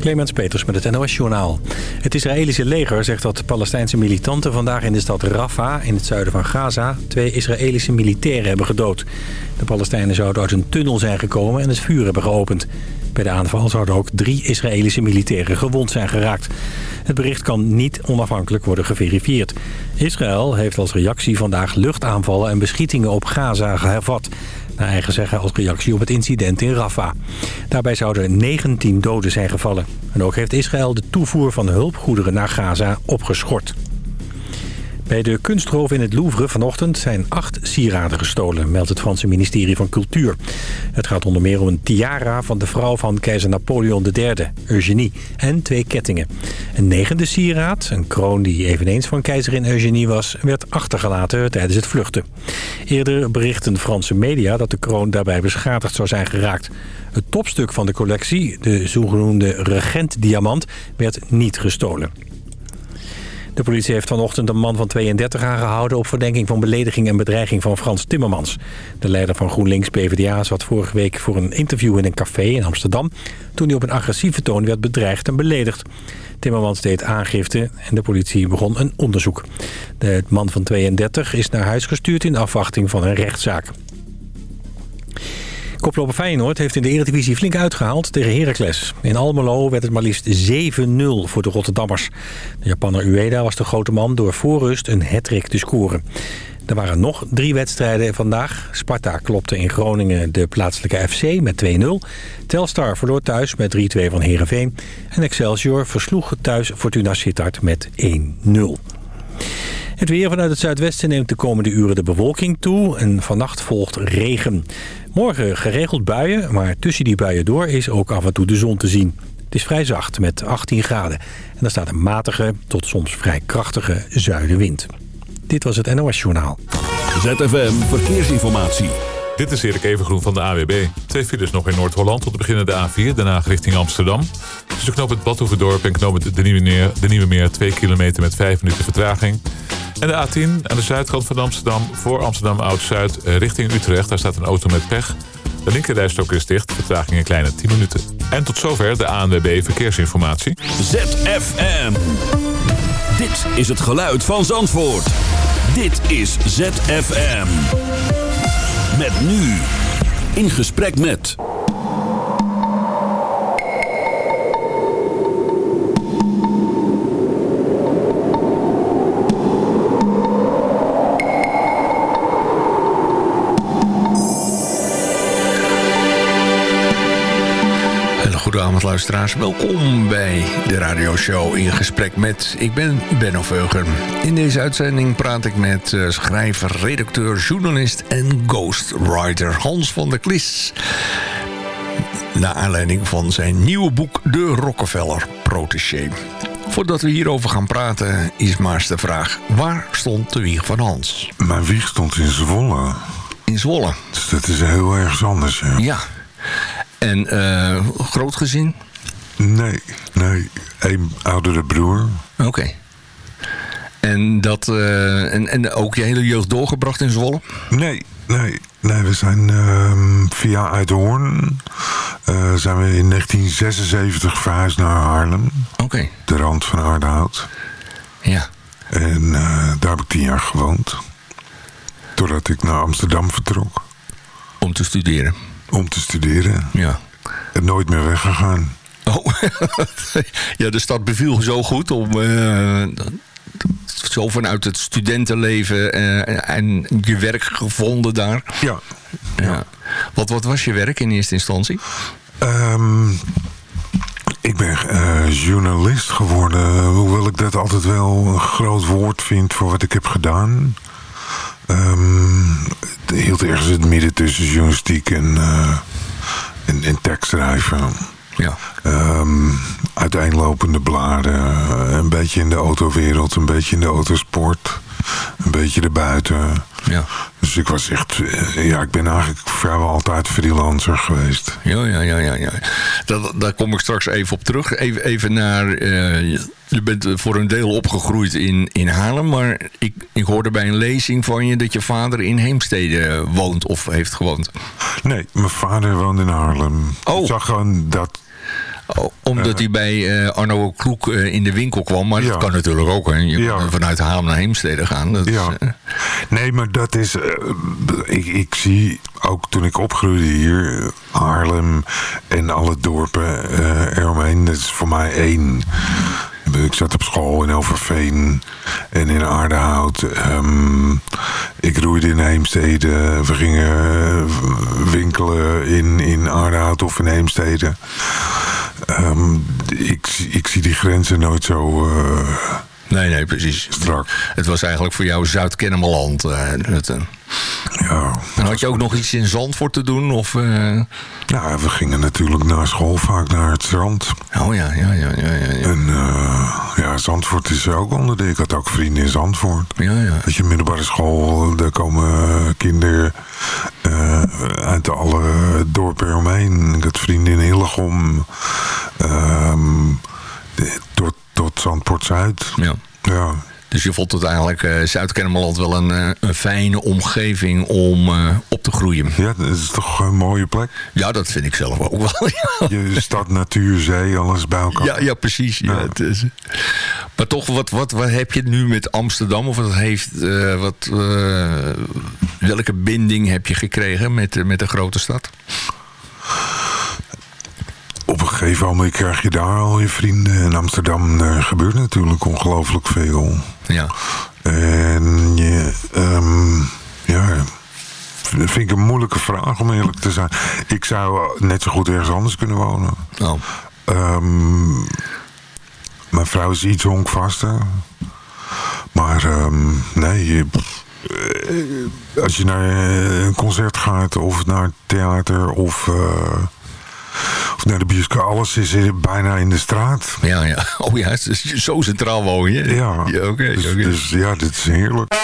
Clemens Peters met het NOS-journaal. Het Israëlische leger zegt dat Palestijnse militanten vandaag in de stad Rafah... in het zuiden van Gaza twee Israëlische militairen hebben gedood. De Palestijnen zouden uit een tunnel zijn gekomen en het vuur hebben geopend. Bij de aanval zouden ook drie Israëlische militairen gewond zijn geraakt. Het bericht kan niet onafhankelijk worden geverifieerd. Israël heeft als reactie vandaag luchtaanvallen en beschietingen op Gaza hervat naar eigen zeggen als reactie op het incident in Rafah. Daarbij zouden 19 doden zijn gevallen. En ook heeft Israël de toevoer van hulpgoederen naar Gaza opgeschort. Bij de kunstroof in het Louvre vanochtend zijn acht sieraden gestolen, meldt het Franse ministerie van Cultuur. Het gaat onder meer om een tiara van de vrouw van keizer Napoleon III, Eugenie, en twee kettingen. Een negende sieraad, een kroon die eveneens van keizerin Eugenie was, werd achtergelaten tijdens het vluchten. Eerder berichten Franse media dat de kroon daarbij beschadigd zou zijn geraakt. Het topstuk van de collectie, de zogenoemde regent-diamant, werd niet gestolen. De politie heeft vanochtend een man van 32 aangehouden... op verdenking van belediging en bedreiging van Frans Timmermans. De leider van GroenLinks-PVDA zat vorige week voor een interview in een café in Amsterdam... toen hij op een agressieve toon werd bedreigd en beledigd. Timmermans deed aangifte en de politie begon een onderzoek. De man van 32 is naar huis gestuurd in afwachting van een rechtszaak. Koploper Feyenoord heeft in de Eredivisie flink uitgehaald tegen Heracles. In Almelo werd het maar liefst 7-0 voor de Rotterdammers. De Japanner Ueda was de grote man door voorrust een hat te scoren. Er waren nog drie wedstrijden vandaag. Sparta klopte in Groningen de plaatselijke FC met 2-0. Telstar verloor thuis met 3-2 van Heerenveen. En Excelsior versloeg thuis Fortuna Sittard met 1-0. Het weer vanuit het zuidwesten neemt de komende uren de bewolking toe en vannacht volgt regen. Morgen geregeld buien, maar tussen die buien door is ook af en toe de zon te zien. Het is vrij zacht met 18 graden en er staat een matige tot soms vrij krachtige zuidenwind. Dit was het NOS Journaal. ZFM Verkeersinformatie. Dit is Erik Evengroen van de AWB. Twee files nog in Noord-Holland tot de beginnende A4, daarna richting Amsterdam. Tussen knoop het Badhoevedorp en knoop het de Nieuwe, Meer, de Meer 2 kilometer met 5 minuten vertraging. En de A10 aan de zuidkant van Amsterdam, voor Amsterdam Oud-Zuid, eh, richting Utrecht. Daar staat een auto met pech. De linkerrijstok is dicht, vertraging een kleine 10 minuten. En tot zover de ANWB Verkeersinformatie. ZFM. Dit is het geluid van Zandvoort. Dit is ZFM. Met nu. In gesprek met... luisteraars, welkom bij de radioshow in gesprek met... Ik ben Benno Veuger. In deze uitzending praat ik met uh, schrijver, redacteur, journalist en ghostwriter Hans van der Klis. Naar aanleiding van zijn nieuwe boek De Rockefeller Protégé. Voordat we hierover gaan praten is maar eens de vraag... waar stond de wieg van Hans? Mijn wieg stond in Zwolle. In Zwolle? Dus dat is heel erg anders, ja. Ja. En uh, groot gezin? Nee, nee. Een oudere broer. Oké. En, dat, uh, en, en ook je hele jeugd doorgebracht in Zwolle? Nee, nee. Nee, we zijn uh, via Uithoorn uh, zijn we in 1976 verhuisd naar Haarlem. Oké. De rand van Aardehout. Ja. En daar heb ik tien jaar gewoond. Totdat ik naar Amsterdam vertrok. Om te studeren? Om te studeren. Ja. En nooit meer weggegaan. Oh, ja, de stad beviel zo goed om... Uh, zo vanuit het studentenleven uh, en je werk gevonden daar. Ja. ja. Wat, wat was je werk in eerste instantie? Um, ik ben uh, journalist geworden. Hoewel ik dat altijd wel een groot woord vind voor wat ik heb gedaan. Um, het hield ergens het midden tussen journalistiek en, uh, en, en tekstschrijven. Ja. Um, uiteenlopende bladen. Een beetje in de autowereld, een beetje in de autosport. Een beetje erbuiten. Ja. Dus ik was echt... eh, Ja, ik ben eigenlijk vrijwel altijd freelancer geweest. Ja, ja, ja, ja. ja. Dat, daar kom ik straks even op terug. Even, even naar... Uh, je bent voor een deel opgegroeid in, in Haarlem. Maar ik, ik hoorde bij een lezing van je dat je vader in Heemstede woont of heeft gewoond. Nee, mijn vader woonde in Haarlem. Oh. Ik zag gewoon dat omdat hij bij Arno Kloek in de winkel kwam. Maar dat kan natuurlijk ook. Hè. Je kan vanuit Haam naar Heemstede gaan. Dat is, eh, Nee, maar dat is... eh, ik, ik zie ook toen ik opgroeide hier... eh, Haarlem en alle dorpen eh, eromheen. Dat is voor mij één. Ik zat op school in Overveen en in Aardehout. Ehm, ik roeide in Heemstede. We gingen eh, winkelen in, in Aardehout of in Heemstede. Ehm, ik, ik zie die grenzen nooit zo eh, nee, nee, precies. strak. Het was eigenlijk voor jou Zuid-Kennemerland. het, eh. Ja. En had je ook nog iets in Zandvoort te doen? Of? Ja, we gingen natuurlijk na school vaak naar het strand. Oh ja, ja, ja, ja, ja. ja. En eh, ja, Zandvoort is ook onderdeel. Ik had ook vrienden in Zandvoort. ja, ja. Weet je, middelbare school, daar komen kinderen eh, uit alle dorpen eromheen. Ik had vrienden in Hillegom. ehm, de- tot, tot Zandpoort Zuid. ja. Ja, Dus je vond het eigenlijk eh, Zuid-Kennemerland wel een, eh, een fijne omgeving om eh, op te groeien. ja, dat is toch een mooie plek. Ja, dat vind ik zelf ook wel. ja. Je stad, natuur, zee, alles bij elkaar. Ja, ja, precies. Ja, Ja. het is- maar toch, wat, wat, wat heb je nu met Amsterdam? Of wat heeft, wat, welke binding heb je gekregen met, met de grote stad? Op een gegeven moment krijg je daar al je vrienden. In Amsterdam er gebeurt natuurlijk ongelooflijk veel. Ja, En je, ehm, ja, dat vind ik een moeilijke vraag om eerlijk te zijn. Ik zou net zo goed ergens anders kunnen wonen. oh, Ehm, mijn vrouw is iets honkvaster. Maar ehm, nee, eh, als je naar eh, een concert gaat of naar theater of, eh, of naar de bioscoop, alles is bijna in de straat. ja, ja. Oh ja, het is zo centraal woon je. Ja, ja oké. dus, oké. dus ja, dit is heerlijk.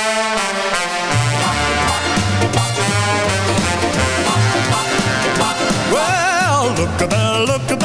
Well, look at that, look at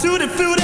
tutti frutti,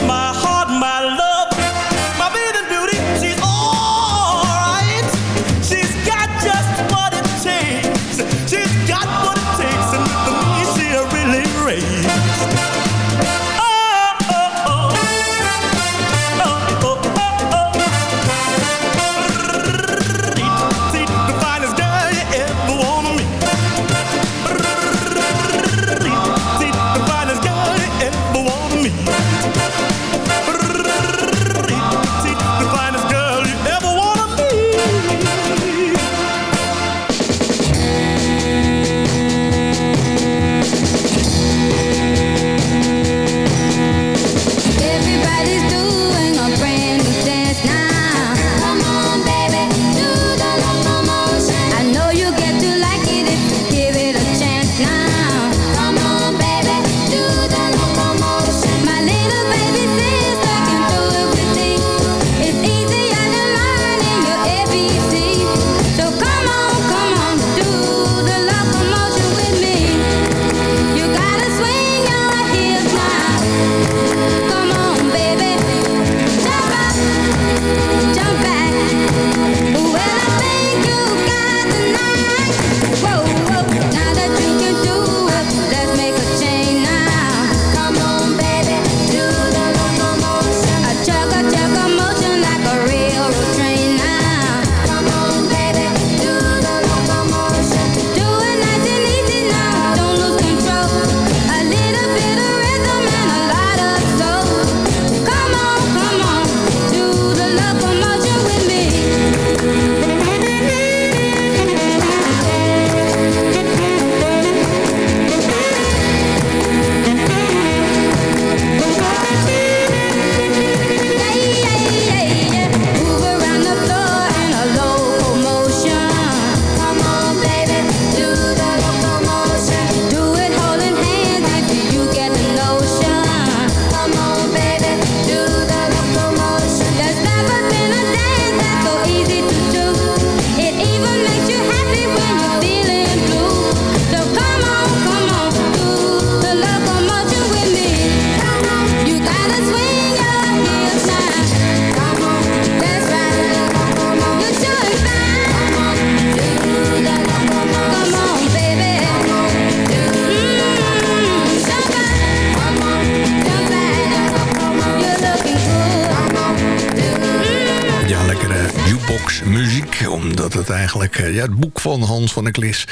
Eh, ja, het boek van Hans van der Klis.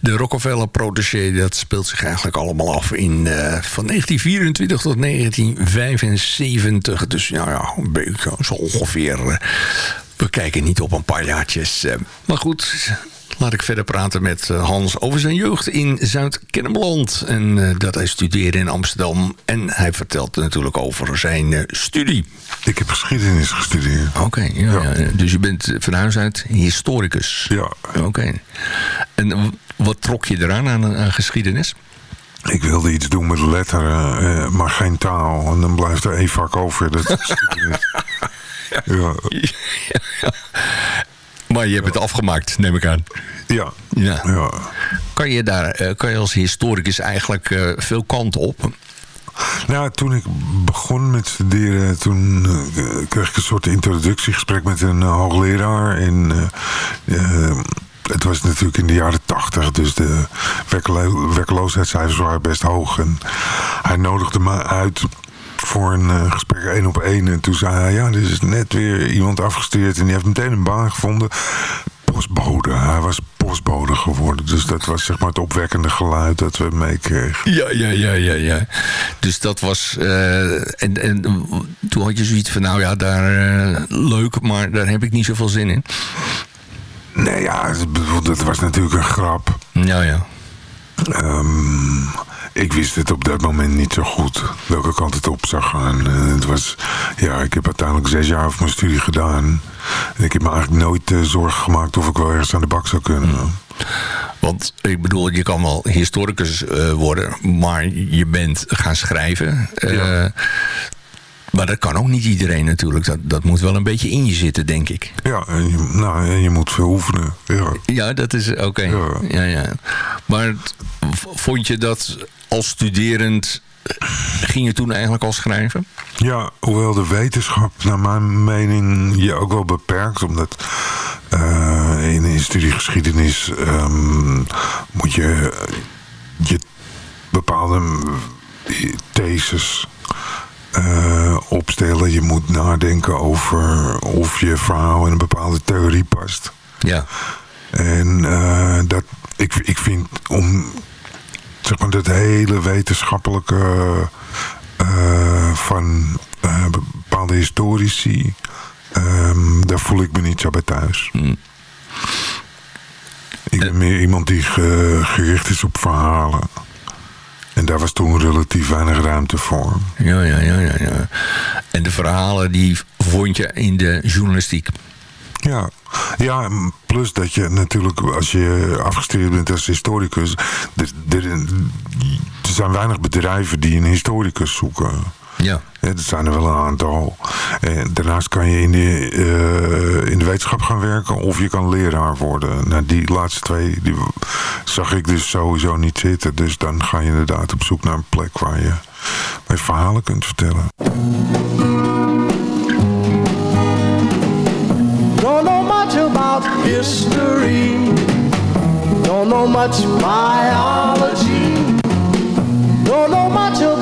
De Rockefeller Protégé. Dat speelt zich eigenlijk allemaal af in, uh, van 1924 tot 1975. Dus ja, ja een beetje zo ongeveer. we kijken niet op een paar jaartjes. maar goed, laat ik verder praten met eh, Hans over zijn jeugd in Zuid-Kennemerland. En uh, dat hij studeerde in Amsterdam. En hij vertelt natuurlijk over zijn uh, studie. Ik heb geschiedenis gestudeerd. Oké, ja, ja. dus je bent van huis uit historicus. Ja. Oké. En wat trok je eraan aan, aan geschiedenis? Ik wilde iets doen met letteren, maar geen taal. En dan blijft er één vak over. Dat is ja. ja. Maar je hebt het afgemaakt, neem ik aan. Ja. ja. ja. Kan, je daar, eh, kan je als historicus eigenlijk uh, veel kanten op? Nou, toen ik begon met studeren, toen uh, kreeg ik een soort introductiegesprek met een hoogleraar. En het was natuurlijk in de jaren tachtig, dus de werkloosheidscijfers waren best hoog. En hij nodigde me uit voor een uh, gesprek één op één. En toen zei hij, ja, er is net weer iemand afgestudeerd... en die heeft meteen een baan gevonden. Postbode. Hij was postbode geworden. Dus dat was zeg maar het opwekkende geluid dat we meekregen. Ja, ja, ja, ja, ja. Dus dat was... Uh, en, en toen had je zoiets van, nou ja, daar uh, leuk, maar daar heb ik niet zoveel zin in. Nee, ja, dat was natuurlijk een grap. Ja, ja. Um, ik wist het op dat moment niet zo goed. Welke kant het op zou gaan. het was, ja, ik heb uiteindelijk zes jaar van mijn studie gedaan. En ik heb me eigenlijk nooit uh, zorgen gemaakt of ik wel ergens aan de bak zou kunnen. Hmm. Want ik bedoel, je kan wel historicus uh, worden, maar je bent gaan schrijven. Uh, Maar dat kan ook niet iedereen natuurlijk. Dat, dat moet wel een beetje in je zitten, denk ik. Ja, en je, nou, en je moet veel oefenen. Ja, ja dat is oké. Ja. ja. Ja, Maar vond je dat als studerend ging je toen eigenlijk al schrijven? Ja, hoewel de wetenschap naar mijn mening je ook wel beperkt. Omdat uh, in, in studiegeschiedenis um, moet je, je bepaalde theses uh, opstellen. Je moet nadenken over of je verhaal in een bepaalde theorie past. Ja. En uh, dat, ik, ik vind om zeg maar, dat hele wetenschappelijke uh, van bepaalde historici, um, daar voel ik me niet zo bij thuis. Mm. Ik ben meer iemand die ge, gericht is op verhalen. En daar was toen relatief weinig ruimte voor. Ja, ja, ja, ja. ja. En de verhalen die vond je in de journalistiek? Ja, ja, plus dat je natuurlijk, als je afgestudeerd bent als historicus... Er, er, zijn weinig bedrijven die een historicus zoeken. Ja. dat zijn er wel een aantal. En daarnaast kan je in de, uh, in de wetenschap gaan werken of je kan leraar worden. Nou, die laatste twee die zag ik dus sowieso niet zitten. Dus dan ga je inderdaad op zoek naar een plek waar je, waar je verhalen kunt vertellen. about history. Don't know much biology. Don't know much about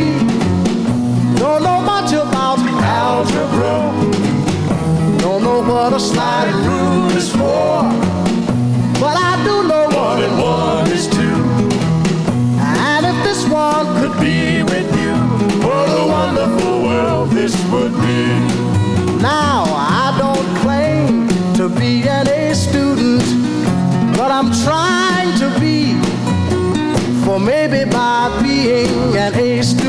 What a sliding rule is for. But I do know one and one is two. And if this one could be with you, what a wonderful world this would be. Now, I don't claim to be an A student, but I'm trying to be for maybe by being an A student,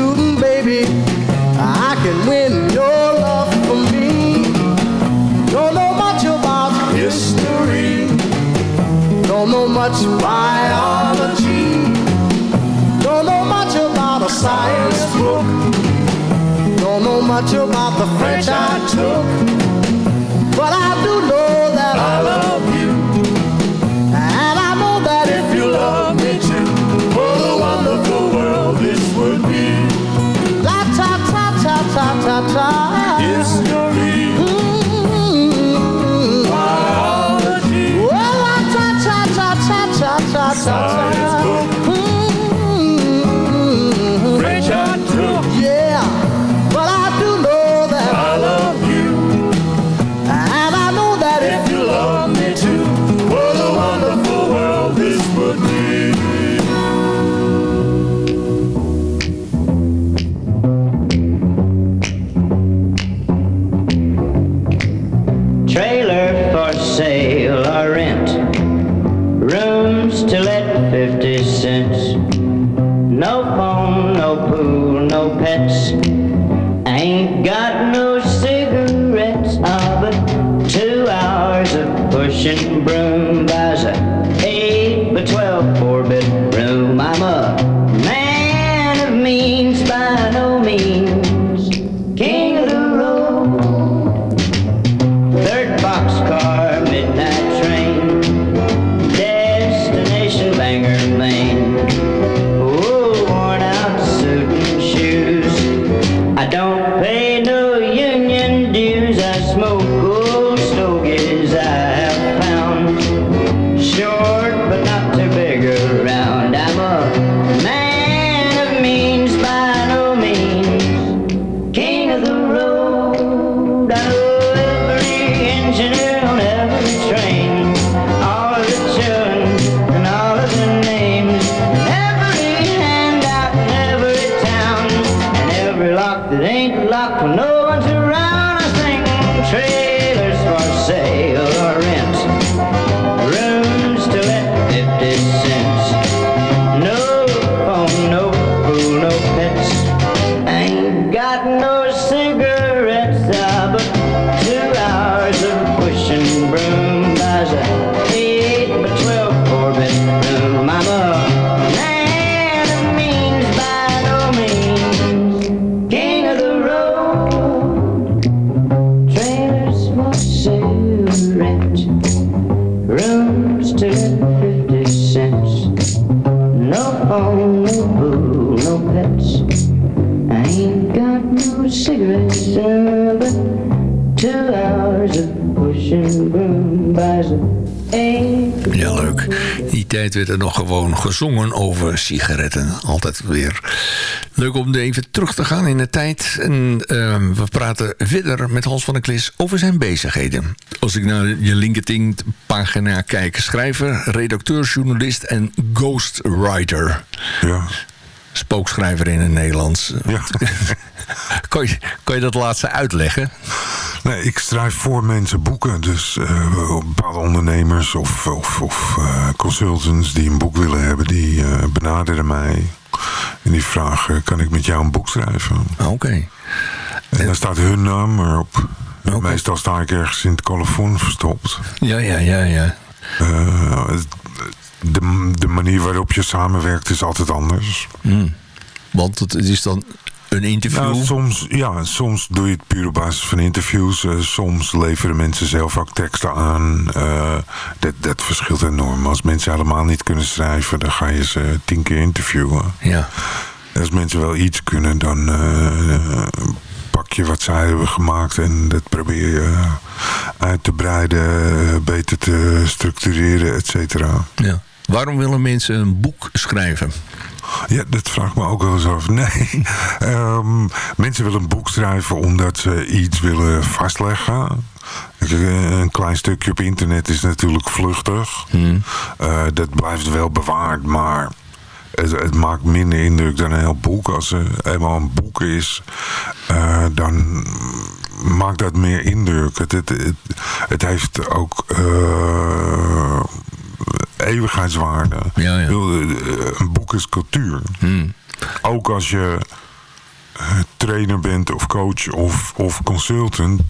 much biology, don't know much about a science book, don't know much about the French I took, It ain't locked for no tijd werd er nog gewoon gezongen over sigaretten. Altijd weer leuk om even terug te gaan in de tijd. En ehm, we praten verder met Hans van der Klis over zijn bezigheden. Als ik naar je LinkedIn-pagina kijk. Schrijver, redacteur, journalist en ghostwriter. Ja. Spookschrijver in het Nederlands. Ja. kan, je, kan je dat laatste uitleggen? Nee, ik schrijf voor mensen boeken. Dus eh, bepaalde ondernemers of, of, of eh, consultants die een boek willen hebben... die eh, benaderen mij en die vragen... kan ik met jou een boek schrijven? Ah, Oké. En dan staat hun naam erop. Meestal sta ik ergens in het colofon verstopt. Ja, ja, ja, ja. Eh, de, de manier waarop je samenwerkt is altijd anders. Want het is dan een interview. Nou, soms, ja, soms doe je het puur op basis van interviews. Eh, soms leveren mensen zelf ook teksten aan. Eh, dat, dat verschilt enorm. Als mensen helemaal niet kunnen schrijven... dan ga je ze tien keer interviewen. Ja. Als mensen wel iets kunnen, dan eh, pak je wat zij hebben gemaakt... en dat probeer je uit te breiden, beter te structureren, et cetera. ja. Waarom willen mensen een boek schrijven? Ja, dat vraag ik me ook wel eens af. Nee, Ehm, mensen willen een boek schrijven omdat ze iets willen vastleggen. Kijk, Een klein stukje op internet is natuurlijk vluchtig. Eh, dat blijft wel bewaard, maar het, het maakt minder indruk dan een heel boek. Als er eenmaal een boek is, eh, dan maakt dat meer indruk. Het, het, het, het heeft ook... eh, eeuwigheidswaarde. Ja, ja. Eh, Een boek is cultuur. Ook als je eh, trainer bent of coach of, of consultant.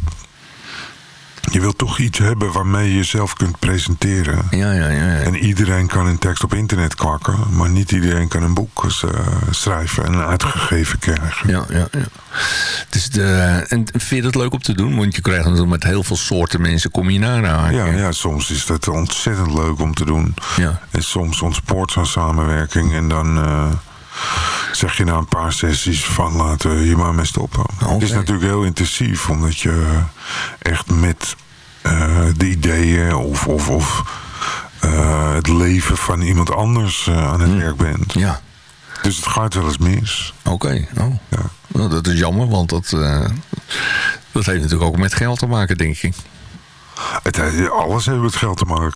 Je wilt toch iets hebben waarmee je jezelf kunt presenteren. Ja, ja, ja. ja. En iedereen kan een tekst op internet kwakken. Maar niet iedereen kan een boek eh, schrijven en uitgegeven krijgen. Ja, ja, ja. Dus de, en vind je dat leuk om te doen? Want je krijgt natuurlijk met heel veel soorten mensen kom je naar aan. Ja, ja, soms is dat ontzettend leuk om te doen. Ja. En soms ontspoort zo'n samenwerking. En dan, eh, zeg je na een paar sessies van laten we je maar mee stoppen. Het is natuurlijk heel intensief, omdat je echt met eh, de ideeën of, of, of eh, het leven van iemand anders eh, aan het werk bent. Ja, Dus het gaat wel eens mis. oké. Oh. Ja. Nou, dat is jammer, want dat, dat heeft natuurlijk ook met geld te maken, denk ik. Het, alles heeft met geld te maken.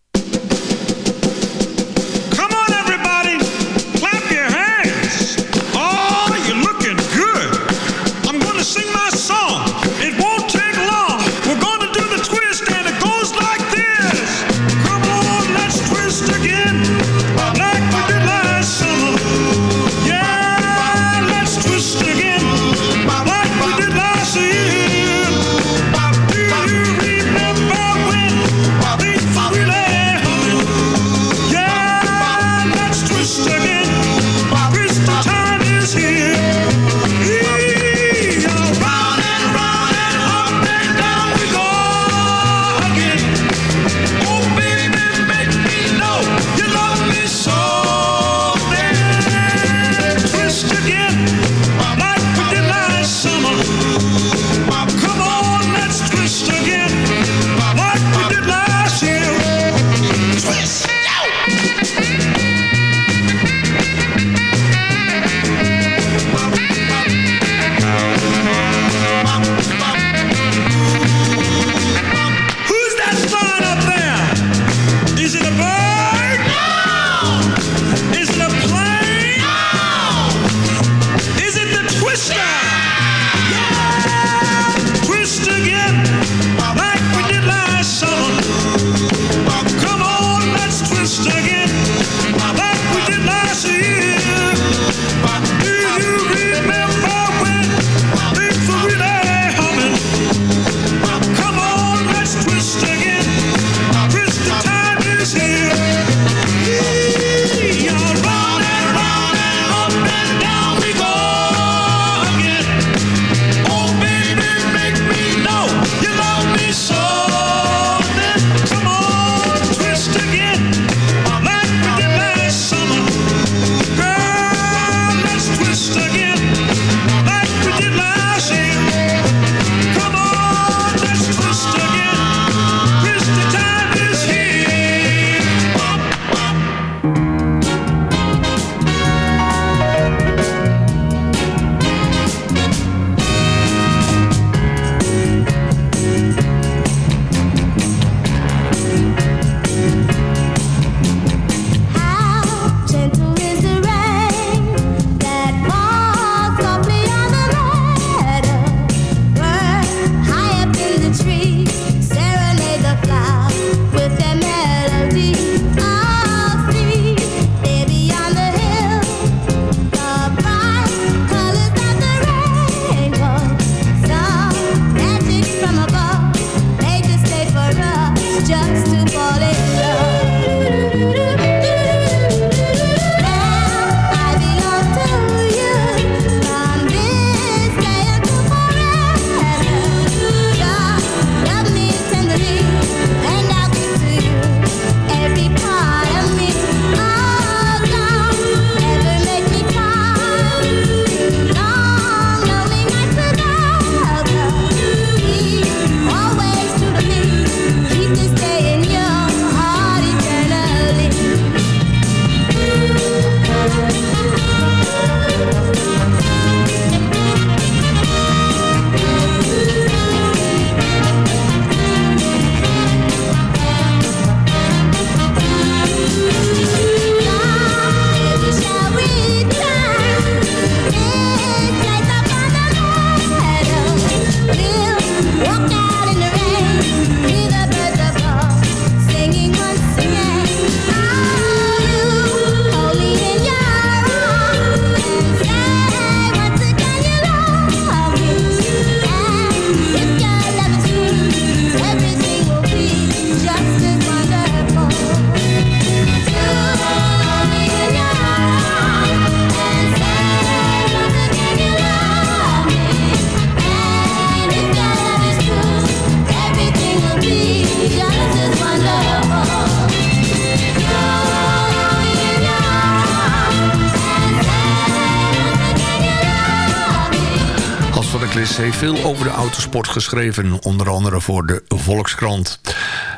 Veel over de autosport geschreven, onder andere voor de Volkskrant.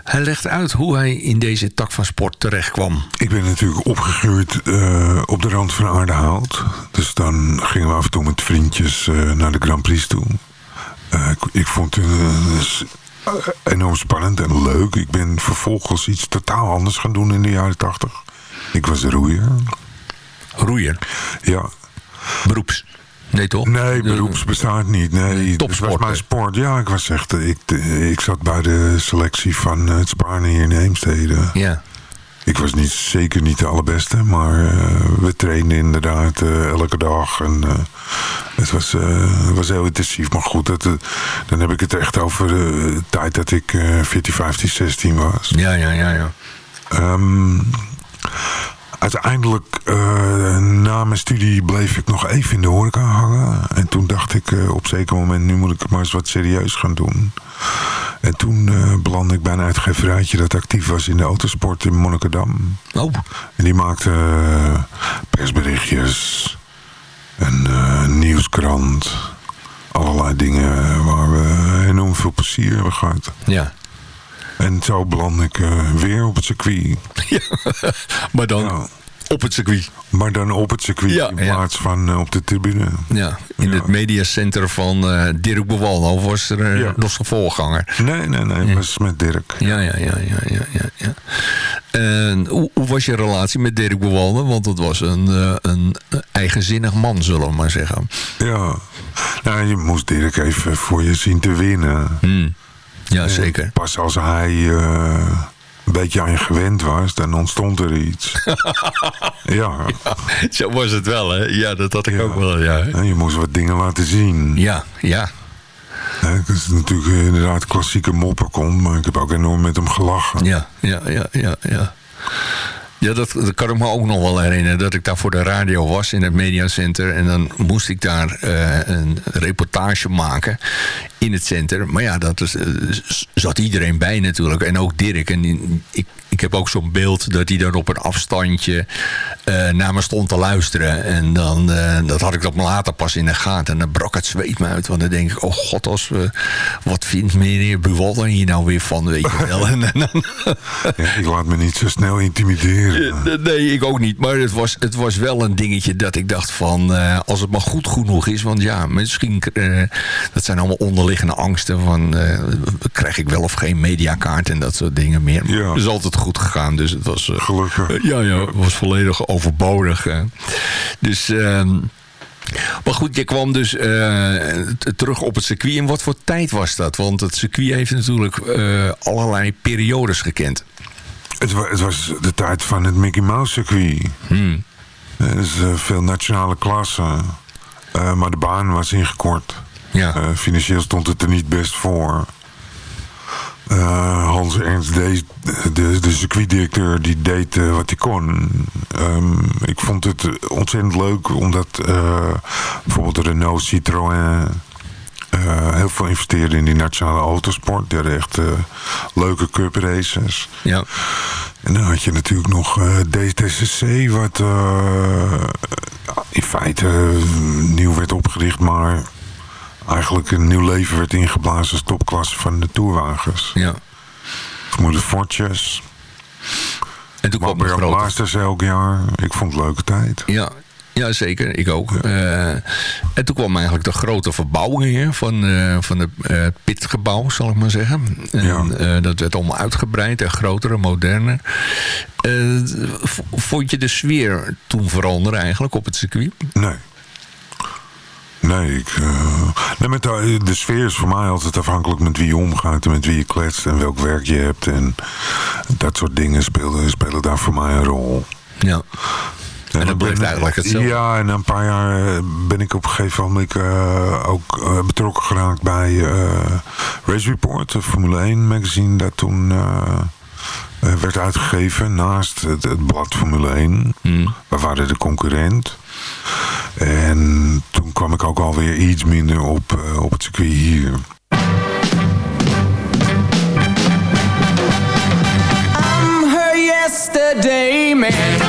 Hij legt uit hoe hij in deze tak van sport terecht kwam. Ik ben natuurlijk opgegroeid uh, op de rand van Aardehout. Dus dan gingen we af en toe met vriendjes uh, naar de Grand Prix toe. Uh, ik, ik, vond het enorm spannend en leuk. Ik ben vervolgens iets totaal anders gaan doen in de jaren tachtig. Ik was roeier. Roeier? Ja. Beroeps? Nee, toch? Nee, beroeps bestaat niet. Nee, Topsport. was mijn sport. Ja, ik was echt... Ik, ik zat bij de selectie van het Sparen hier in Heemstede. Ja. Ik was niet, zeker niet de allerbeste, maar uh, we trainden inderdaad uh, elke dag. En uh, het was, was heel intensief. Maar goed, dat, dan heb ik het echt over de tijd dat ik 14, 15, 16 was. Ja, ja, ja, ja. Um, uiteindelijk, uh, na mijn studie, bleef ik nog even in de horeca hangen. En toen dacht ik uh, op zeker moment, nu moet ik het maar eens wat serieus gaan doen. En toen uh, belandde ik bij een uitgeverijtje dat actief was in de autosport in Monnikendam. Oh. En die maakte persberichtjes, een nieuwskrant, allerlei dingen waar we enorm veel plezier hebben gehad. Ja. En zo beland ik uh, weer op het circuit. Ja, maar dan ja. op het circuit. Maar dan op het circuit ja, in plaats ja. van uh, op de tribune. Ja, in het mediacenter van uh, Dirk Bewal. Of was er nog een voorganger? Nee, nee, nee. Het was met Dirk. Ja, ja, ja. ja, ja, ja, ja. En hoe, hoe, was je relatie met Dirk Bewalde? Want het was een, een eigenzinnig man, zullen we maar zeggen. Ja, nou, je moest Dirk even voor je zien te winnen. Hmm. Ja, zeker. En pas als hij uh, een beetje aan je gewend was, dan ontstond er iets. ja. ja. Zo was het wel, hè? Ja, dat had ik ja. ook wel, ja. En je moest wat dingen laten zien. Ja, ja. Dat is natuurlijk inderdaad klassieke mopperkont, maar ik heb ook enorm met hem gelachen. Ja, ja, ja, ja, ja. Ja, dat, kan ik me ook nog wel herinneren. Dat ik daar voor de radio was in het mediacenter. En dan moest ik daar uh, een reportage maken in het center. Maar ja, dat uh, zat iedereen bij natuurlijk. En ook Dirk. En ik, ik heb ook zo'n beeld dat hij dan op een afstandje uh, naar me stond te luisteren. En dan, dat had ik dat later pas in de gaten. En dan brak het zweet me uit. Want dan denk ik, oh god, als we, wat vindt meneer Buwalder hier nou weer van, weet je wel. en, dan, ja, ik laat me niet zo snel intimideren. Nee, ik ook niet. Maar het was, het was wel een dingetje dat ik dacht van... Uh, als het maar goed genoeg is. Want ja, misschien... Dat zijn allemaal onderliggende angsten van... Krijg ik wel of geen mediakaart en dat soort dingen meer. Maar ja. het is altijd goed gegaan. Dus het was... Gelukkig. ja, ja, het was volledig overbodig. Dus... ehm, maar goed, je kwam dus uh, terug op het circuit. En wat voor tijd was dat? Want het circuit heeft natuurlijk uh, allerlei periodes gekend. Het, het, was de tijd van het Mickey Mouse circuit. Hmm. Er is uh, veel nationale klassen. Maar de baan was ingekort. Ja. Financieel stond het er niet best voor. Hans Ernst deed, de, de circuitdirecteur, die deed wat hij kon. Um, ik vond het ontzettend leuk, omdat bijvoorbeeld de Renault Citroën... Uh, heel veel investeerden in die nationale autosport. Die hadden echt uh, leuke cup races. Ja. En dan had je natuurlijk nog uh, DTCC, wat in feite nieuw werd opgericht, maar eigenlijk een nieuw leven werd ingeblazen als topklasse van de toerwagens. Ja. Moeder Fortjes. En toen kwam de grote... Blasters elk jaar. Ik vond het leuke tijd. Ja, ja, zeker. Ik ook. Ja. Uh, en toen kwam eigenlijk de grote verbouwing van, uh, van het uh, pitgebouw, zal ik maar zeggen. En, ja. dat werd allemaal uitgebreid en groter en moderner. vond je de sfeer toen veranderen eigenlijk op het circuit? Nee. Nee, ik, nee met de, de, sfeer is voor mij altijd afhankelijk met wie je omgaat en met wie je kletst en welk werk je hebt. En dat soort dingen spelen, spelen daar voor mij een rol. Ja. En, en dat blijft eigenlijk hetzelfde. Ja, en een paar jaar ben ik op een gegeven moment uh, ook uh, betrokken geraakt bij Race Report, de Formule 1 magazine dat toen werd uitgegeven naast het, het blad Formule 1. Mm. We waren de concurrent. En toen kwam ik ook alweer iets minder op, op het circuit hier. I'm her yesterday man.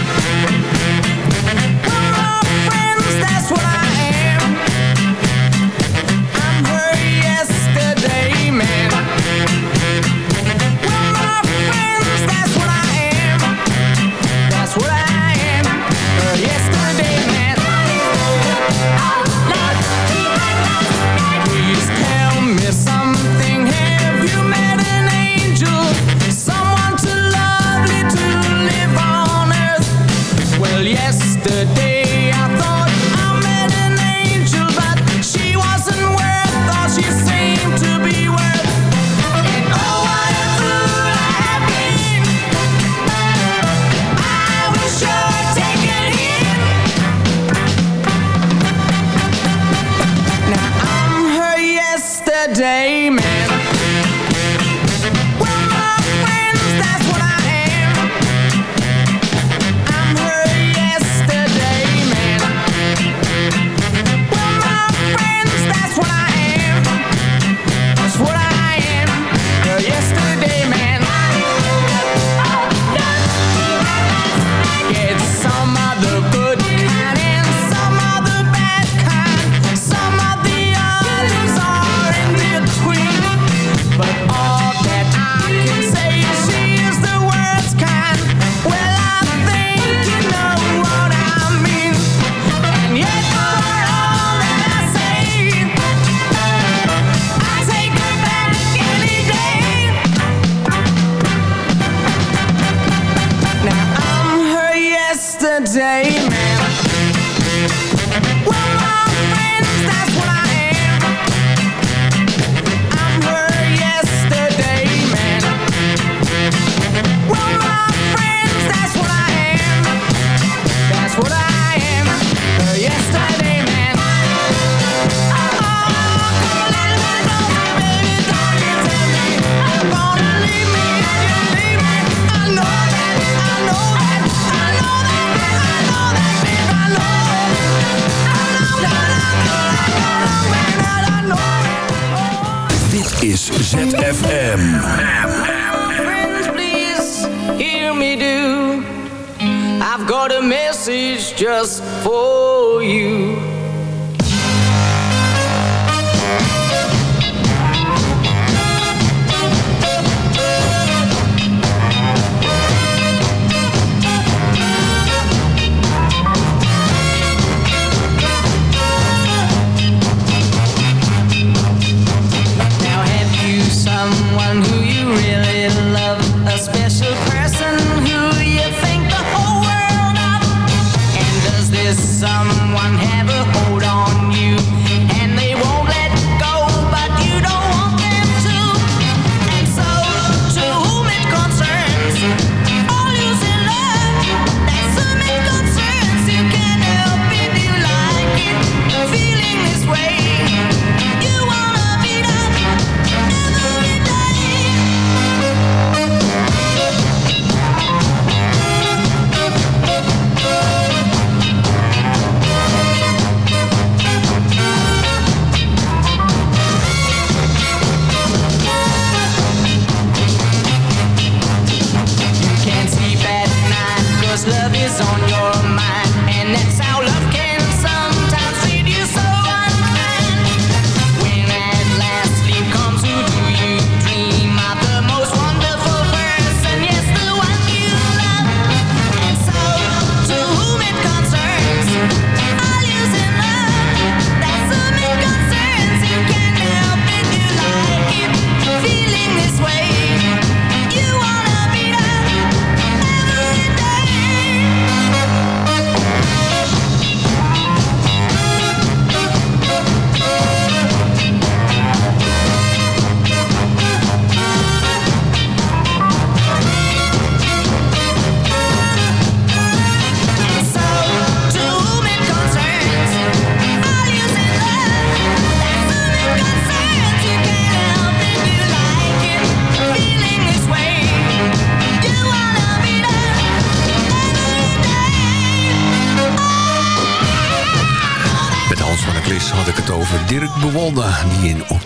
Love is on your mind. And that's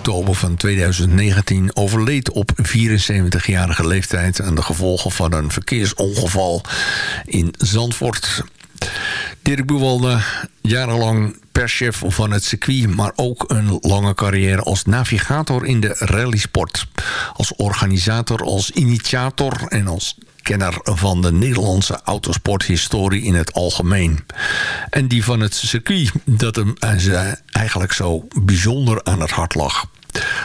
oktober van 2019 overleed op 74-jarige leeftijd... aan de gevolgen van een verkeersongeval in Zandvoort. Dirk Bewalda, jarenlang perschef van het circuit... maar ook een lange carrière als navigator in de rallysport. Als organisator, als initiator en als kenner van de Nederlandse autosporthistorie in het algemeen. En die van het circuit dat hem eigenlijk zo bijzonder aan het hart lag.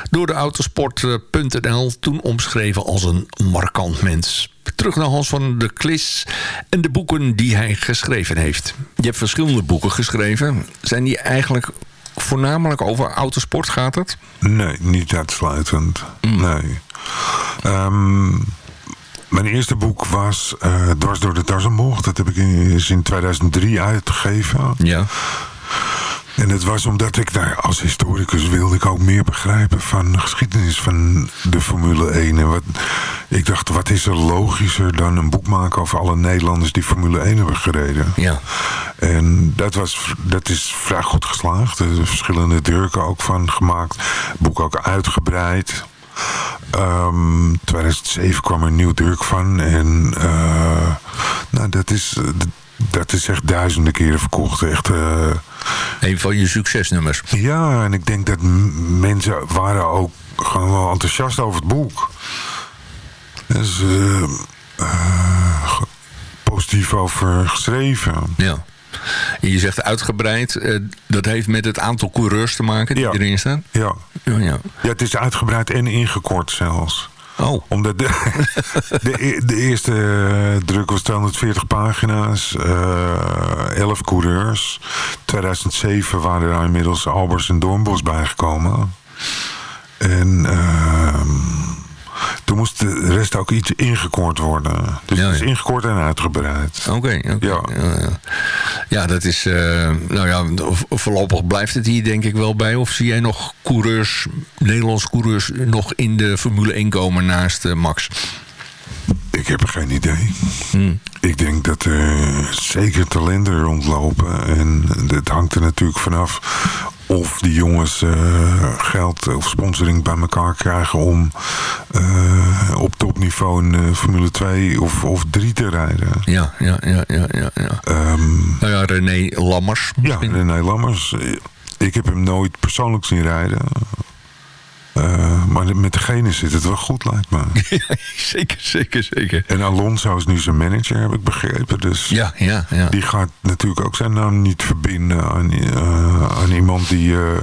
Door de autosport.nl toen omschreven als een markant mens. Terug naar Hans van der Klis en de boeken die hij geschreven heeft. Je hebt verschillende boeken geschreven. Zijn die eigenlijk voornamelijk over autosport gaat het? Nee, niet uitsluitend. Nee. Ehm, mijn eerste boek was eh Dwars door de Tarzanbocht. Dat heb ik in, is in 2003 uitgegeven. Ja. En het was omdat ik daar als historicus wilde ik ook meer begrijpen van de geschiedenis van de Formule 1. En wat, ik dacht, wat is er logischer dan een boek maken over alle Nederlanders die Formule 1 hebben gereden. Ja. En dat, was, dat is vrij goed geslaagd. Er zijn verschillende drukken ook van gemaakt. Het boek ook uitgebreid. Ehm 2007 kwam er een nieuw druk van. En eh, nou, dat is, dat is echt duizenden keren verkocht. Echt, eh, Een van je succesnummers. ja, en ik denk dat mensen waren ook gewoon wel enthousiast over het boek. Dus ge- positief over geschreven. Ja. En je zegt uitgebreid, eh, dat heeft met het aantal coureurs te maken die Ja. erin staan? Ja. Ja, ja. ja, het is uitgebreid en ingekort zelfs. Oh. Omdat de, de, e- de eerste eh, druk was 240 pagina's, eh 11 coureurs. 2007 waren er inmiddels Albers en Doornbos bijgekomen. En ehm, toen moest de rest ook iets ingekort worden. Dus Ja, het is ja. ingekort en uitgebreid. Oké. Ja. Ja, dat is... eh, nou ja, vo- voorlopig blijft het hier denk ik wel bij. Of zie jij nog coureurs, Nederlandse coureurs... nog in de Formule 1 komen naast eh, Max? Ik heb geen idee. Hmm. Ik denk dat er zeker talenten rondlopen. En het hangt er natuurlijk vanaf of die jongens eh, geld of sponsoring bij elkaar krijgen om eh, op topniveau een eh, Formule 2 of, of 3 te rijden. Ja, ja, ja, ja, ja. ja. Ehm, Nou ja, René Lammers. ja. René Lammers. Ik heb hem nooit persoonlijk zien rijden. Maar met degene zit het wel goed, lijkt me. zeker, zeker, zeker. En Alonso is nu zijn manager, heb ik begrepen. Dus Ja, ja, ja. Die gaat natuurlijk ook zijn naam niet verbinden aan, eh, aan iemand die eh,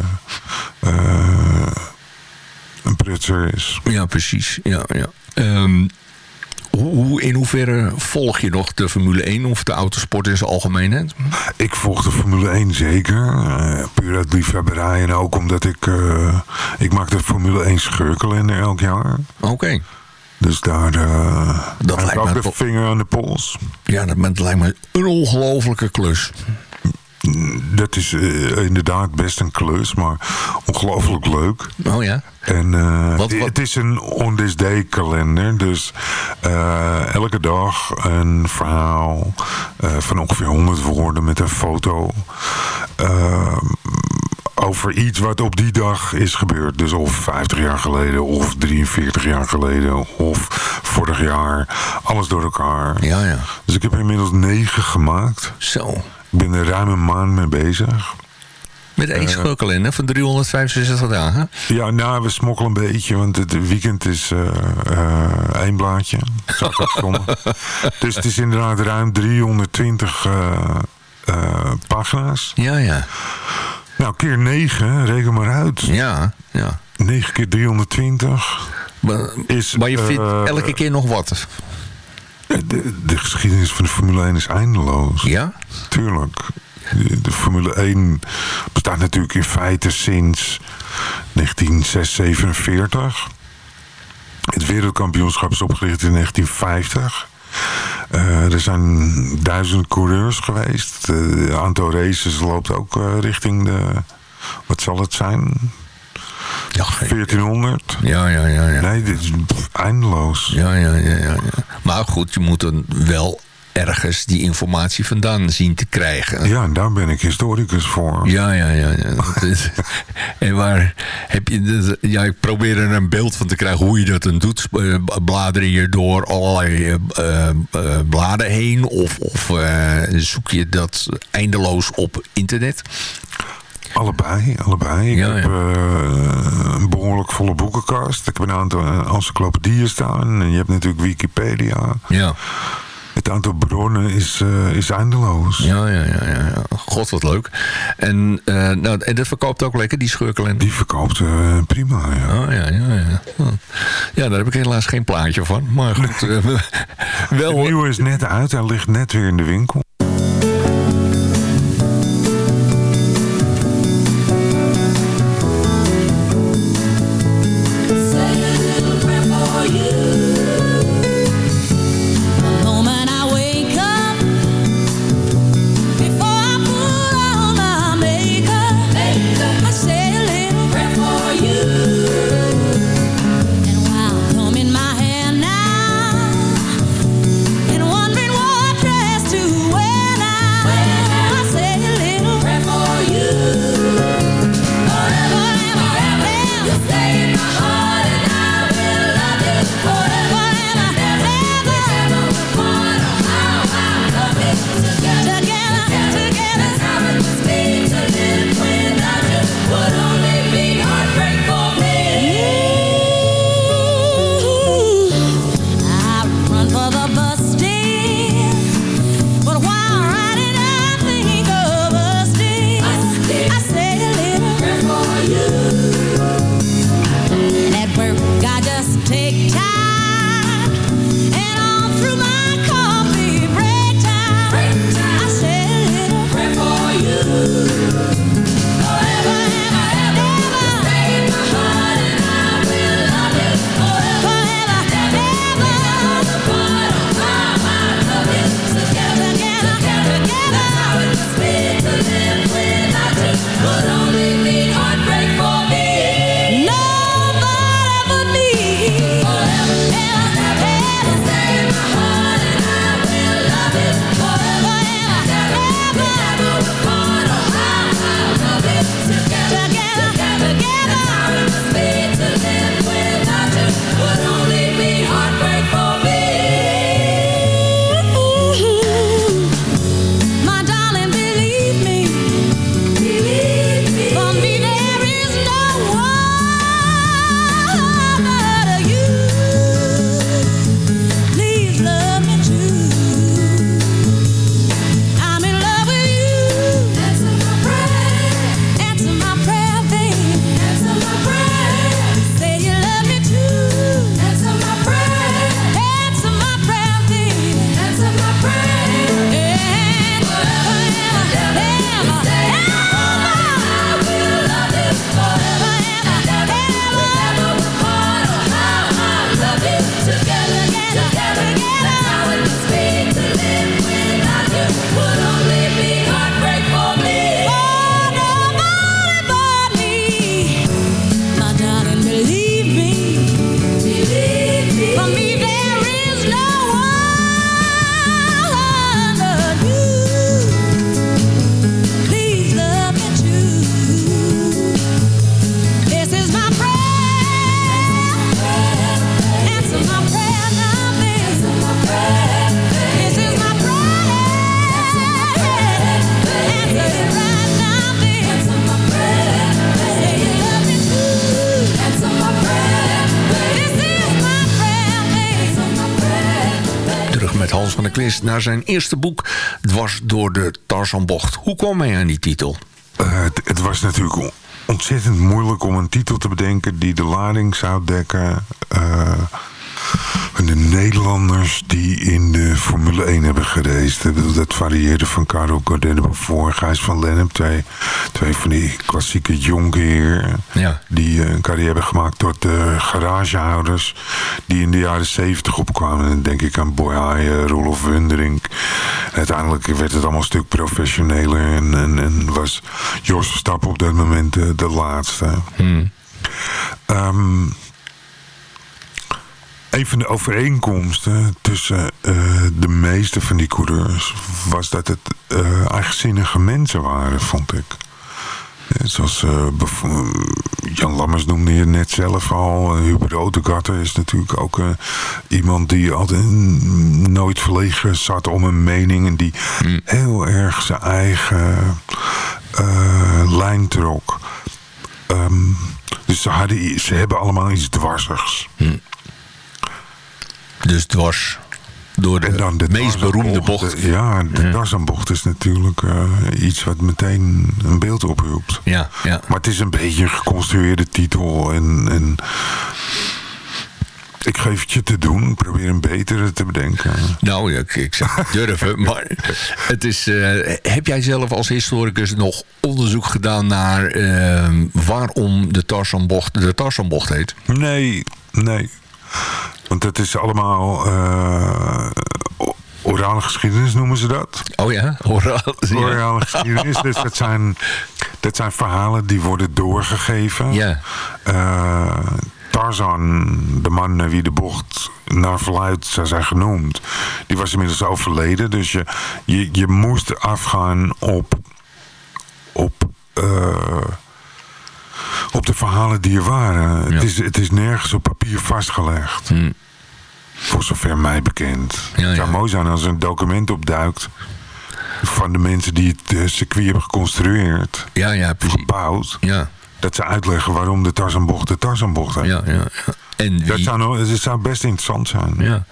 eh, een prutser is. Ja, precies. Ja, ja. Ehm, hoe, hoe- in hoeverre volg je nog de Formule 1 of de autosport in zijn algemeenheid? Ik volg de Formule 1 zeker. eh, puur uit liefhebberij en ook omdat ik... eh, ik maak de Formule 1 scheurkalender elk jaar. Oké. Dus daar eh Dat lijkt me ook de vinger aan de pols. Ja, dat, dat lijkt me een ongelofelijke klus. Dat is eh, inderdaad best een klus, maar ongelooflijk leuk. Oh ja? En eh, Wat- wat- het is een on this day kalender. Dus eh, elke dag een verhaal van ongeveer 100 woorden met een foto. over iets wat op die dag is gebeurd. Dus of 50 jaar geleden, of 43 jaar geleden, of vorig jaar. Alles door elkaar. Ja, ja. Dus ik heb inmiddels negen gemaakt. Zo. Ik ben er ruim een maand mee bezig. Met één scheurkalender van 365 dagen. Ja, nou, we smokkelen een beetje, want het weekend is eh, eh, één blaadje. Zou ik dus het is inderdaad ruim 320 eh, eh, pagina's. Ja, ja. Nou, keer 9, reken maar uit. Ja, ja. 9 keer 320 Maar, is... maar je vindt elke keer nog wat. De, de geschiedenis van de Formule 1 is eindeloos. Ja? Tuurlijk. De, de Formule 1 bestaat natuurlijk in feite sinds 1947. Het wereldkampioenschap is opgericht in 1950. Eh, er zijn duizenden coureurs geweest. Eh, Het aantal races loopt ook eh, richting de... Wat zal het zijn? Ja, geen- 1400? ja, ja, ja. ja. Nee, dit is eindeloos. Ja, ja, ja, ja, ja. Maar goed, je moet dan wel ergens die informatie vandaan zien te krijgen. Ja, en daar ben ik historicus voor. Ja, ja, ja. ja. En waar heb je... Ja, ik probeer er een beeld van te krijgen hoe je dat dan doet. Eh, Blader je door allerlei eh, eh, bladen heen? Of, of zoek je dat eindeloos op internet? Allebei, allebei. Ik Ja, heb ja. eh, een behoorlijk volle boekenkast. Ik heb een aantal eh, encyclopedieën staan. En je hebt natuurlijk Wikipedia. Ja, Het aantal bronnen is, eh, is eindeloos. ja, ja, ja. ja. God, wat leuk. En, nou, en dat verkoopt ook lekker, die scheurkalender? Die verkoopt prima, ja. Oh ja, ja, ja. Ja, daar heb ik helaas geen plaatje van. Maar goed, De wel... nieuwe is net uit. Hij ligt net weer in de winkel. Naar zijn eerste boek... Dwars door de Tarzanbocht. Hoe kwam hij aan die titel? Eh, het, was natuurlijk on- ontzettend moeilijk om een titel te bedenken die de lading zou dekken. Eh, de Nederlanders die in de Formule 1 hebben bedoel, Dat varieerde van Carlo Gaudet voor Gijs van Lennep. Twee, twee van die klassieke jonkheer. Ja. Die eh, een carrière hebben gemaakt door de garagehouders. Die in de jaren 70 opkwamen. En dan denk ik aan Boy Haaien, Rolof Wunderink. En uiteindelijk werd het allemaal een stuk professioneler. En, en, en was Jos Verstappen op dat moment de, de laatste. Ehm, een van de overeenkomsten tussen eh, de meeste van die coureurs was dat het eh, eigenzinnige mensen waren, vond ik. Zoals bev- Jan Lammers noemde je net zelf al. Uh, Hubert Odegatter is natuurlijk ook iemand die altijd nooit verlegen zat om een mening. En die heel erg zijn eigen lijn trok. Ehm, dus ze, hadden, ze hebben allemaal iets dwarsigs. Dus dwars door de, En dan de meest beroemde bocht. Ja, de Tarzanbocht is natuurlijk eh, iets wat meteen een beeld oproept. Ja, ja. Maar het is een beetje een geconstrueerde titel. En, en ik geef het je te doen. Probeer een betere te bedenken. Nou, ja, ik, ik zou het durven, maar het is... eh, heb jij zelf als historicus nog onderzoek gedaan naar eh, waarom de Tarzanbocht de Tarzanbocht heet? Nee, nee. Want dat is allemaal eh, orale geschiedenis noemen ze dat. Oh ja, oraal. Ja. Orale geschiedenis. Dus dat zijn, dat zijn verhalen die worden doorgegeven. Ja. Eh, Tarzan, de man naar wie de bocht naar verluidt zou zijn genoemd, die was inmiddels overleden. Dus je, je, je moest afgaan op, op, eh, op de verhalen die er waren. Het, is, het is nergens op papier vastgelegd. Voor zover mij bekend. Ja, het zou mooi zijn als er een document opduikt van de mensen die het eh, circuit hebben geconstrueerd, Ja, ja, precies. gebouwd. Ja, Dat ze uitleggen waarom de Tarzanbocht de Tarzanbocht heet. ja, ja. ja. En Dat zou, nog- het zou best interessant zijn. ja.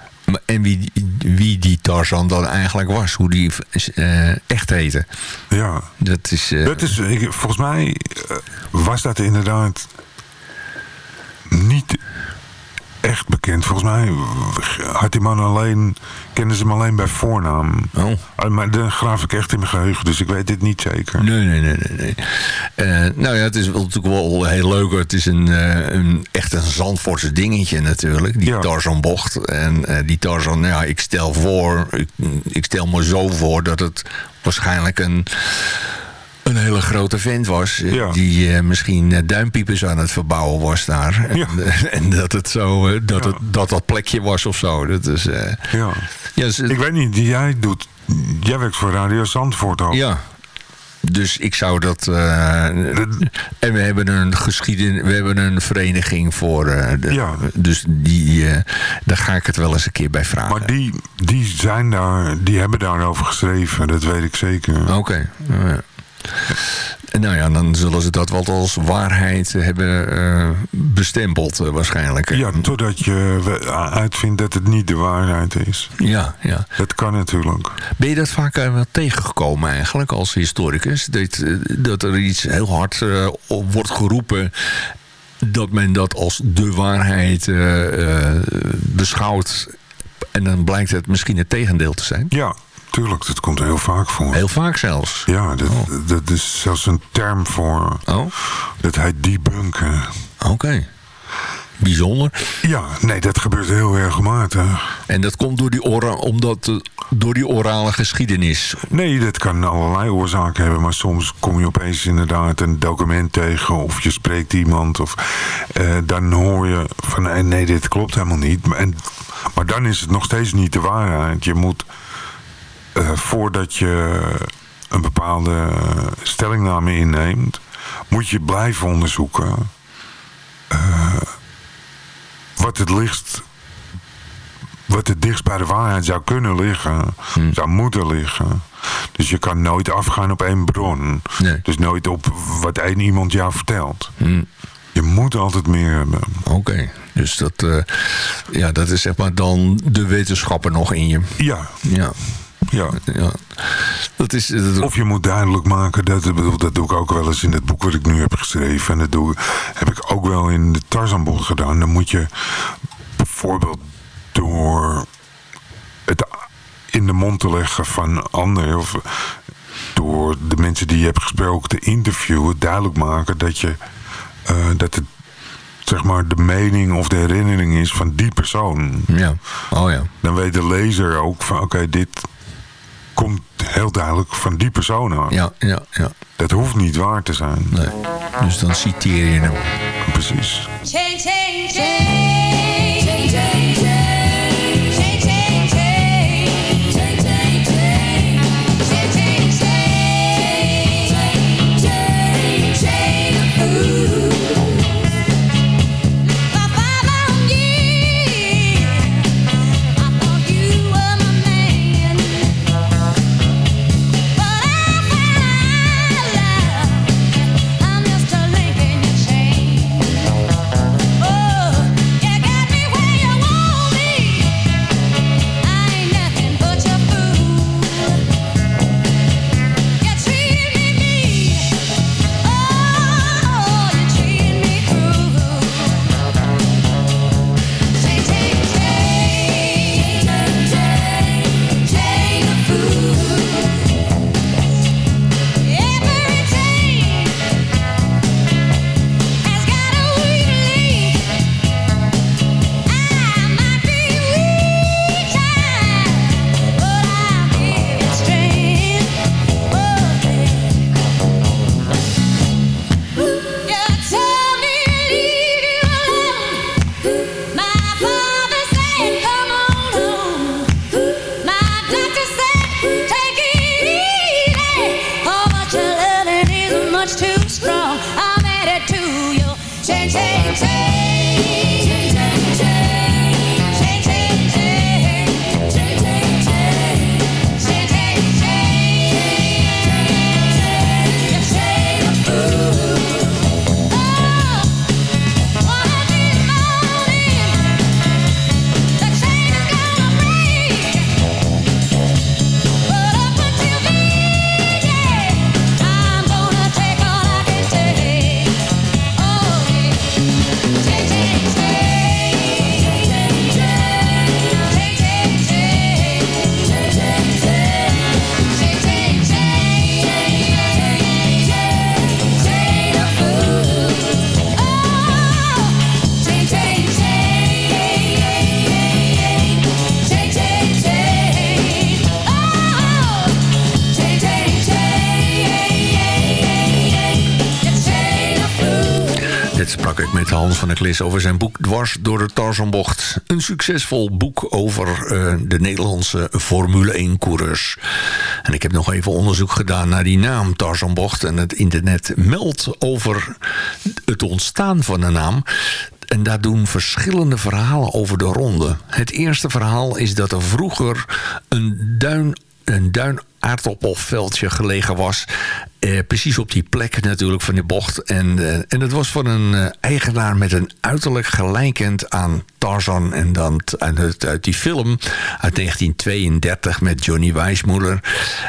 En wie, wie die Tarzan dan eigenlijk was, hoe die eh, echt heette. Ja. Dat is... eh, Dat is, ik, volgens mij eh, was dat inderdaad niet echt bekend. Volgens mij had die man alleen, kenden ze hem alleen bij voornaam. Oh. Ah, Maar dan graaf ik echt in mijn geheugen, dus ik weet dit niet zeker. Nee, nee, nee, nee. nee. Eh, nou ja, het is wel natuurlijk wel heel leuk. Het is een, eh, een, echt een Zandvoortse dingetje natuurlijk. Die Ja. Tarzanbocht. En eh, die Tarzan, nou ja, ik stel voor... Ik, ik stel me zo voor dat het waarschijnlijk een... Een hele grote vent was. eh, Ja. Die eh, misschien eh, duimpiepers aan het verbouwen was daar. Ja. En, en dat het zo, dat, Ja. het, dat dat plekje was of zo. Dat is, eh, Ja. Ik weet niet, die jij doet, jij werkt voor Radio Zandvoort ook. Ja. Dus ik zou dat. en we hebben een geschiedenis. We hebben een vereniging voor. de, Ja. Dus die, daar ga ik het wel eens een keer bij vragen. Maar die, die zijn daar, die hebben daarover geschreven, dat weet ik zeker. Oké. ja. Nou ja, dan zullen ze dat wel als waarheid hebben eh, bestempeld eh, waarschijnlijk. Ja, totdat je we- uitvindt dat het niet de waarheid is. ja, ja. Dat kan natuurlijk. Ben je dat vaak eh, wel tegengekomen eigenlijk als historicus? Dat, eh, dat er iets heel hard eh, op wordt geroepen... dat men dat als de waarheid eh, eh, beschouwt... en dan blijkt het misschien het tegendeel te zijn? Ja, tuurlijk, dat komt heel vaak voor. Heel vaak zelfs. Ja, dat, dat is zelfs een term voor. Oh, Dat heet debunken. oké. Bijzonder. Ja, nee, dat gebeurt heel erg regelmatig. En dat komt door die, ora omdat, eh, door die orale geschiedenis. Nee, dat kan allerlei oorzaken hebben. Maar soms kom je opeens inderdaad een document tegen. Of je spreekt iemand. Of eh, dan hoor je van eh, nee, dit klopt helemaal niet. Maar, en, maar dan is het nog steeds niet de waarheid. Je moet voordat je een bepaalde stellingname inneemt... moet je blijven onderzoeken... eh, wat het lichtst wat het dichtst bij de waarheid zou kunnen liggen, zou moeten liggen. Dus je kan nooit afgaan op één bron. Nee. Dus nooit op wat één iemand jou vertelt. Hm. Je moet altijd meer hebben. Oké. Dus dat, eh, ja, dat is zeg maar dan de wetenschapper nog in je. Ja. Ja. Ja. ja. Dat is, dat, Of je moet duidelijk maken, dat, dat doe ik ook wel eens in het boek wat ik nu heb geschreven. En dat doe, heb ik ook wel in de Tarzanbocht gedaan. Dan moet je bijvoorbeeld door het in de mond te leggen van anderen... of door de mensen die je hebt gesproken te interviewen... duidelijk maken dat, je, eh, dat het zeg maar de mening of de herinnering is van die persoon. Ja, oh ja. Dan weet de lezer ook van oké, dit komt heel duidelijk van die persoon af. Ja, ja, ja. Dat hoeft niet waar te zijn. Nee. Dus dan citeer je hem. Precies. Change, change, change. Klis over zijn boek Dwars door de Tarzanbocht. Een succesvol boek over eh, de Nederlandse Formule 1-coureurs. En ik heb nog even onderzoek gedaan naar die naam Tarzanbocht. En het internet meldt over het ontstaan van de naam. En daar doen verschillende verhalen over de ronde. Het eerste verhaal is dat er vroeger een duin een duinaardappelveldje gelegen was. Eh, precies op die plek natuurlijk van die bocht. En, eh, en dat was van een eh, eigenaar met een uiterlijk gelijkend aan Tarzan. En dan uit die film uit 1932 met Johnny Weissmuller.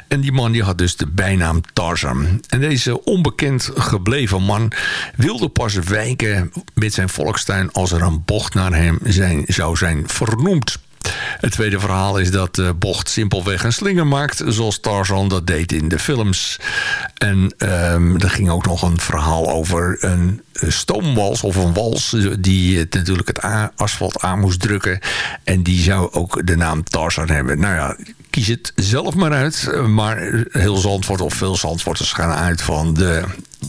En die man die had dus de bijnaam Tarzan. En deze onbekend gebleven man wilde pas wijken met zijn volkstuin... als er een bocht naar hem zijn, zou zijn vernoemd. Het tweede verhaal is dat de bocht simpelweg een slinger maakt... zoals Tarzan dat deed in de films. En ehm, er ging ook nog een verhaal over een stoomwals of een wals... die natuurlijk het asfalt aan moest drukken. En die zou ook de naam Tarzan hebben. Nou ja, kies het zelf maar uit. Maar heel Zandvoort of veel Zandvoorters gaan uit van de,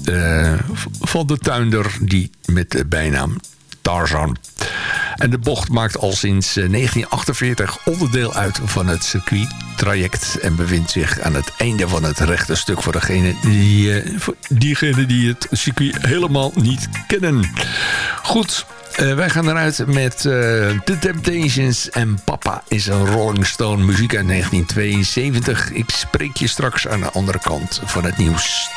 eh, van de tuinder... die met de bijnaam Tarzan. En de bocht maakt al sinds eh, 1948 onderdeel uit van het circuittraject... en bevindt zich aan het einde van het rechte stuk voor degene die, eh, die het circuit helemaal niet kennen. Goed, eh, wij gaan eruit met eh, The Temptations en Papa is een Rolling Stone muziek uit 1972. Ik spreek je straks aan de andere kant van het nieuws.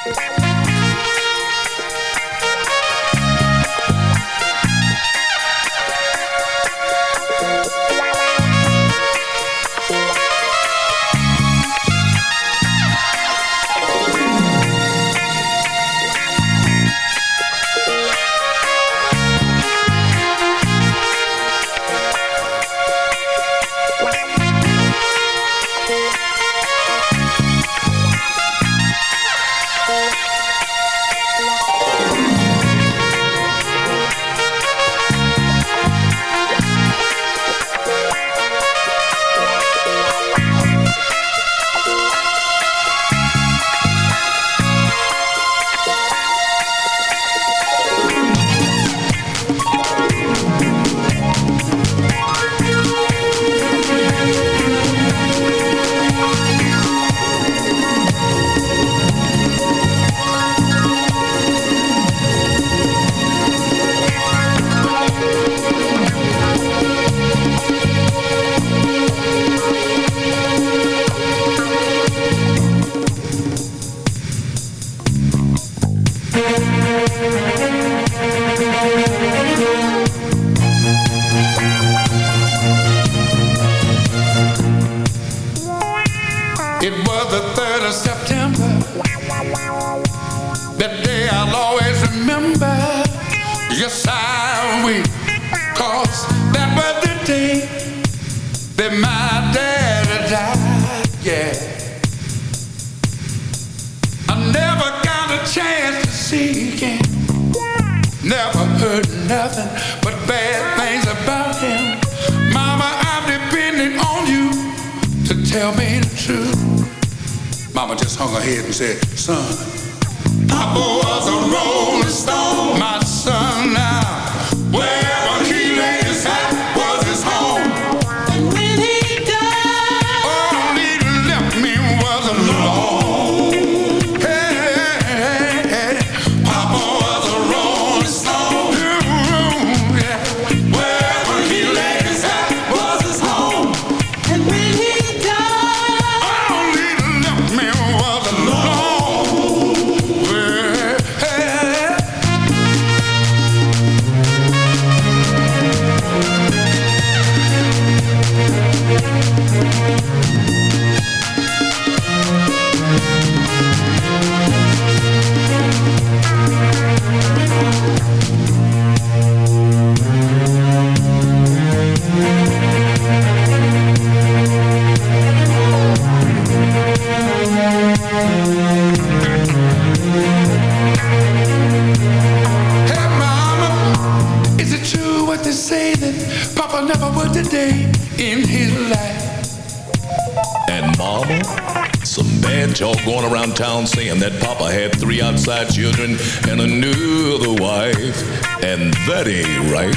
five children and other wife, and that ain't right.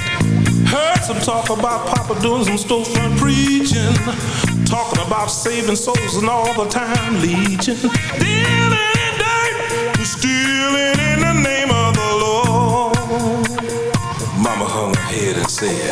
Heard some talk about Papa doing some storefront preaching, talking about saving souls and all the time legion. Dealing in dirt, stealing in the name of the Lord. Mama hung her head and said.